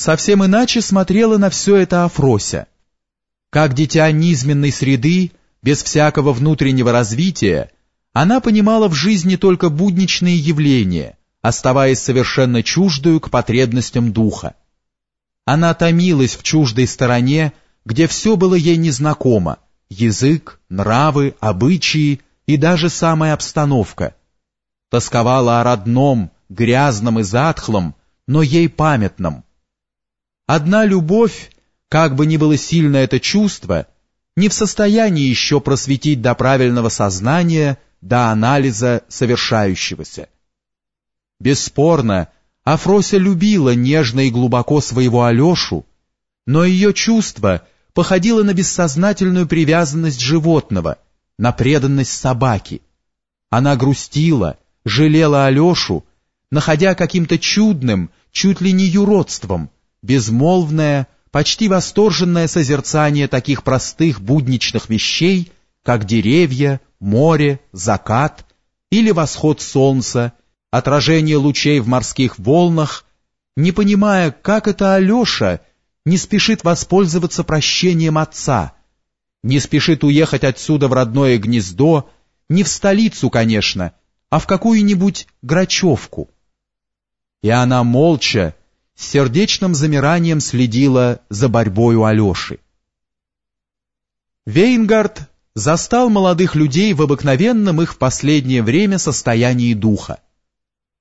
Совсем иначе смотрела на все это Афрося. Как дитя низменной среды, без всякого внутреннего развития, она понимала в жизни только будничные явления, оставаясь совершенно чуждую к потребностям духа. Она томилась в чуждой стороне, где все было ей незнакомо, язык, нравы, обычаи и даже самая обстановка. Тосковала о родном, грязном и затхлом, но ей памятном. Одна любовь, как бы ни было сильно это чувство, не в состоянии еще просветить до правильного сознания, до анализа совершающегося. Бесспорно, Афрося любила нежно и глубоко своего Алешу, но ее чувство походило на бессознательную привязанность животного, на преданность собаки. Она грустила, жалела Алешу, находя каким-то чудным, чуть ли не юродством, безмолвное, почти восторженное созерцание таких простых будничных вещей, как деревья, море, закат или восход солнца, отражение лучей в морских волнах, не понимая, как это Алеша не спешит воспользоваться прощением отца, не спешит уехать отсюда в родное гнездо, не в столицу, конечно, а в какую-нибудь Грачевку. И она молча, с сердечным замиранием следила за борьбой Алеши. Вейнгард застал молодых людей в обыкновенном их в последнее время состоянии духа.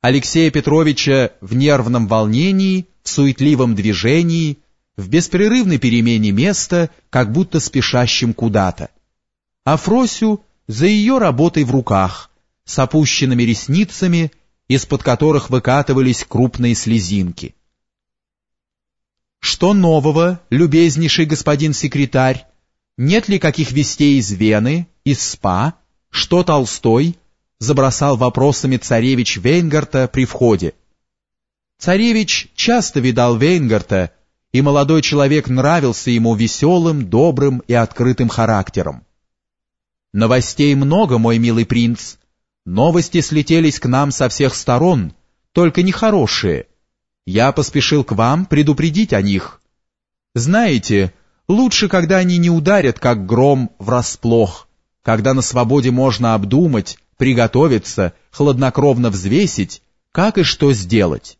Алексея Петровича в нервном волнении, в суетливом движении, в беспрерывной перемене места, как будто спешащим куда-то. А Фросю за ее работой в руках, с опущенными ресницами, из-под которых выкатывались крупные слезинки. Что нового, любезнейший господин секретарь? Нет ли каких вестей из Вены, из СПА? Что Толстой? Забросал вопросами царевич Вейнгарта при входе. Царевич часто видал Вейнгарта, и молодой человек нравился ему веселым, добрым и открытым характером. Новостей много, мой милый принц. Новости слетелись к нам со всех сторон, только нехорошие. Я поспешил к вам предупредить о них. Знаете, лучше, когда они не ударят, как гром, врасплох, когда на свободе можно обдумать, приготовиться, хладнокровно взвесить, как и что сделать.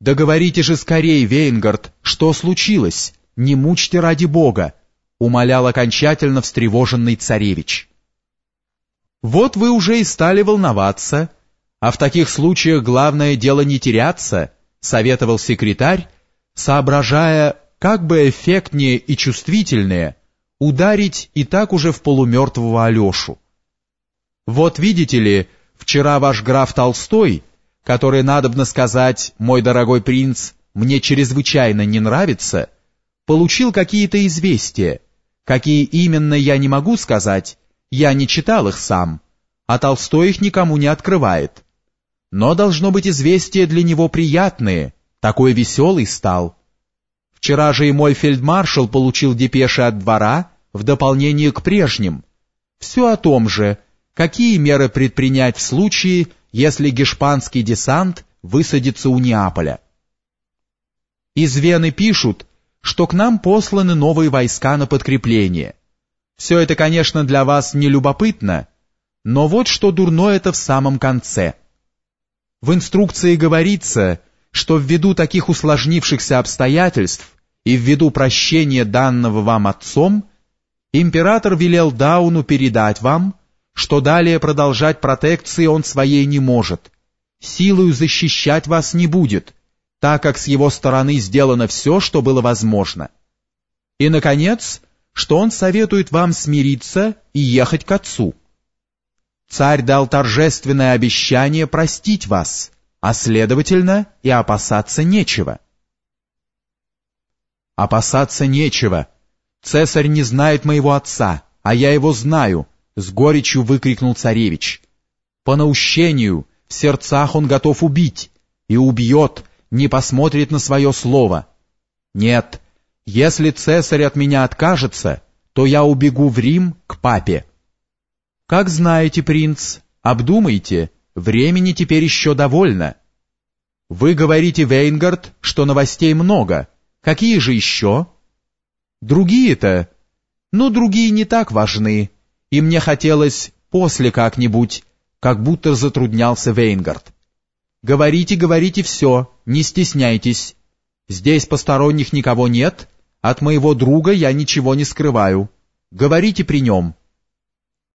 «Да же скорее, Вейнгард, что случилось? Не мучьте ради Бога!» — умолял окончательно встревоженный царевич. «Вот вы уже и стали волноваться», а в таких случаях главное дело не теряться, советовал секретарь, соображая, как бы эффектнее и чувствительнее ударить и так уже в полумертвого Алешу. Вот видите ли, вчера ваш граф Толстой, который, надобно сказать, мой дорогой принц, мне чрезвычайно не нравится, получил какие-то известия. Какие именно, я не могу сказать, я не читал их сам, а Толстой их никому не открывает. Но должно быть известие для него приятное, такой веселый стал. Вчера же и мой фельдмаршал получил депеши от двора в дополнение к прежним. Все о том же, какие меры предпринять в случае, если гешпанский десант высадится у Неаполя. Из Вены пишут, что к нам посланы новые войска на подкрепление. Все это, конечно, для вас не любопытно, но вот что дурно это в самом конце – в инструкции говорится, что ввиду таких усложнившихся обстоятельств и ввиду прощения данного вам отцом, император велел Дауну передать вам, что далее продолжать протекции он своей не может, силою защищать вас не будет, так как с его стороны сделано все, что было возможно. И, наконец, что он советует вам смириться и ехать к отцу. Царь дал торжественное обещание простить вас, а следовательно и опасаться нечего. Опасаться нечего. Цесарь не знает моего отца, а я его знаю, с горечью выкрикнул царевич. По наущению, в сердцах он готов убить, и убьет, не посмотрит на свое слово. Нет, если цесарь от меня откажется, то я убегу в Рим к папе. «Как знаете, принц, обдумайте, времени теперь еще довольно». Вы говорите, Вейнгард, что новостей много. Какие же еще? Другие-то? Ну, другие не так важны. И мне хотелось после как-нибудь, как будто затруднялся Вейнгард. Говорите, говорите все, не стесняйтесь. Здесь посторонних никого нет, от моего друга я ничего не скрываю. Говорите при нем.